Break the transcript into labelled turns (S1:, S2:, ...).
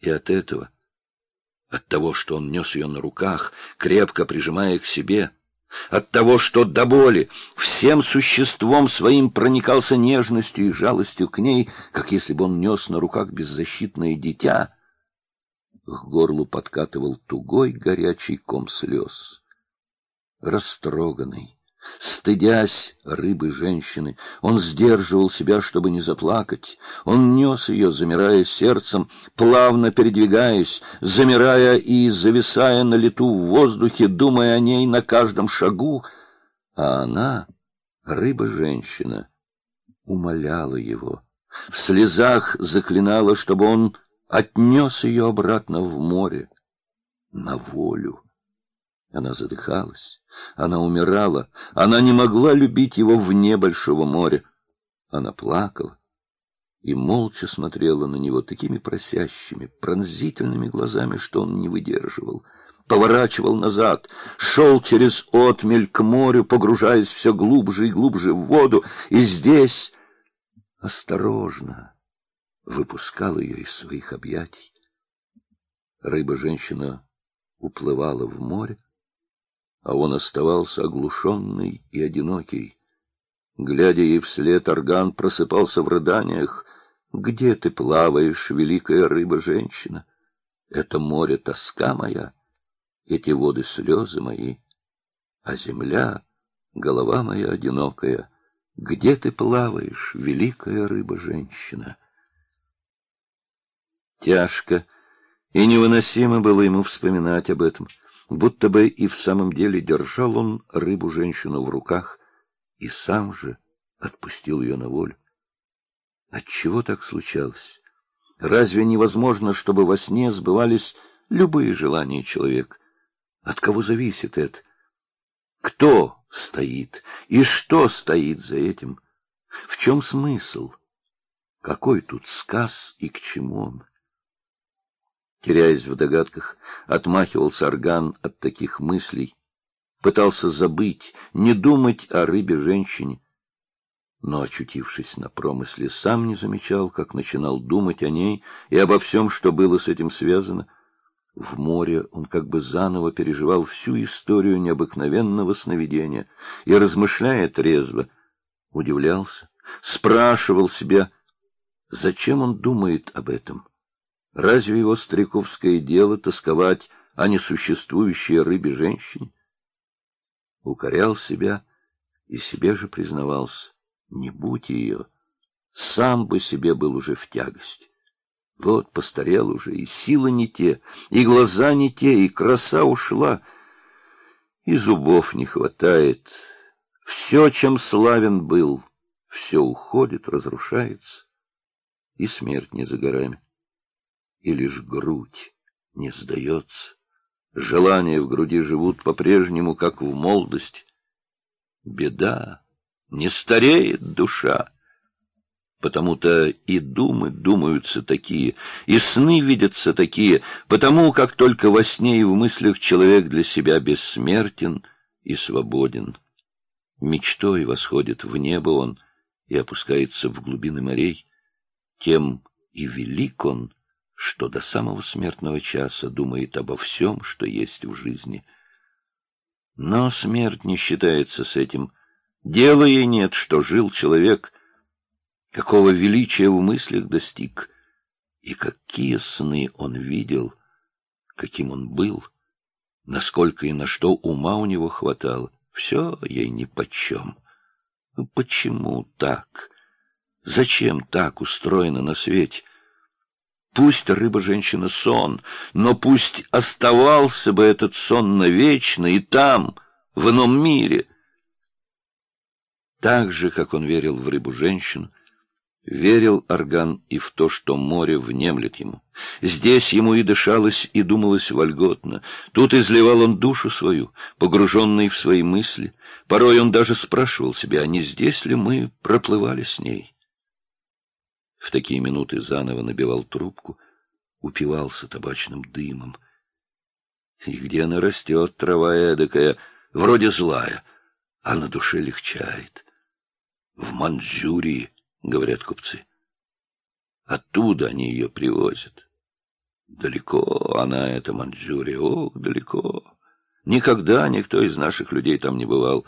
S1: И от этого, от того, что он нес ее на руках, крепко прижимая к себе, от того, что до боли всем существом своим проникался нежностью и жалостью к ней, как если бы он нес на руках беззащитное дитя, к горлу подкатывал тугой горячий ком слез. Растроганный, Стыдясь рыбы женщины, он сдерживал себя, чтобы не заплакать. Он нес ее, замирая сердцем, плавно передвигаясь, замирая и зависая на лету в воздухе, думая о ней на каждом шагу. А она, рыба-женщина, умоляла его, в слезах заклинала, чтобы он отнес ее обратно в море, на волю. Она задыхалась, она умирала, она не могла любить его вне большого моря. Она плакала и молча смотрела на него такими просящими, пронзительными глазами, что он не выдерживал. Поворачивал назад, шел через отмель к морю, погружаясь все глубже и глубже в воду, и здесь осторожно выпускал ее из своих объятий. Рыба-женщина уплывала в море, а он оставался оглушенный и одинокий. Глядя ей вслед, орган просыпался в рыданиях. «Где ты плаваешь, великая рыба-женщина? Это море тоска моя, эти воды слезы мои, а земля — голова моя одинокая. Где ты плаваешь, великая рыба-женщина?» Тяжко и невыносимо было ему вспоминать об этом — будто бы и в самом деле держал он рыбу-женщину в руках и сам же отпустил ее на волю. Отчего так случалось? Разве невозможно, чтобы во сне сбывались любые желания человека? От кого зависит это? Кто стоит и что стоит за этим? В чем смысл? Какой тут сказ и к чему он? Теряясь в догадках, отмахивался орган от таких мыслей, пытался забыть, не думать о рыбе-женщине. Но, очутившись на промысле, сам не замечал, как начинал думать о ней и обо всем, что было с этим связано. В море он как бы заново переживал всю историю необыкновенного сновидения и, размышляя трезво, удивлялся, спрашивал себя, зачем он думает об этом. Разве его стариковское дело тосковать о несуществующей рыбе женщине? Укорял себя и себе же признавался, не будь ее, сам бы себе был уже в тягость. Вот постарел уже, и силы не те, и глаза не те, и краса ушла, и зубов не хватает. Все, чем славен был, все уходит, разрушается, и смерть не за горами и лишь грудь не сдается. Желания в груди живут по-прежнему, как в молодости. Беда, не стареет душа. Потому-то и думы думаются такие, и сны видятся такие, потому как только во сне и в мыслях человек для себя бессмертен и свободен. Мечтой восходит в небо он и опускается в глубины морей, тем и велик он, что до самого смертного часа думает обо всем, что есть в жизни. Но смерть не считается с этим. Дела ей нет, что жил человек, какого величия в мыслях достиг, и какие сны он видел, каким он был, насколько и на что ума у него хватало. Все ей нипочем. Ну, почему так? Зачем так устроено на свете? Пусть рыба-женщина сон, но пусть оставался бы этот сон навечно и там, в ином мире. Так же, как он верил в рыбу-женщину, верил Орган и в то, что море внемлет ему. Здесь ему и дышалось, и думалось вольготно. Тут изливал он душу свою, погруженный в свои мысли. Порой он даже спрашивал себя, а не здесь ли мы проплывали с ней. В такие минуты заново набивал трубку, упивался табачным дымом. И где она растет, трава эдакая, вроде злая, а на душе легчает. В Манчжурии, говорят купцы. Оттуда они ее привозят. Далеко она, эта Манчжурия, ох, далеко. Никогда никто из наших людей там не бывал.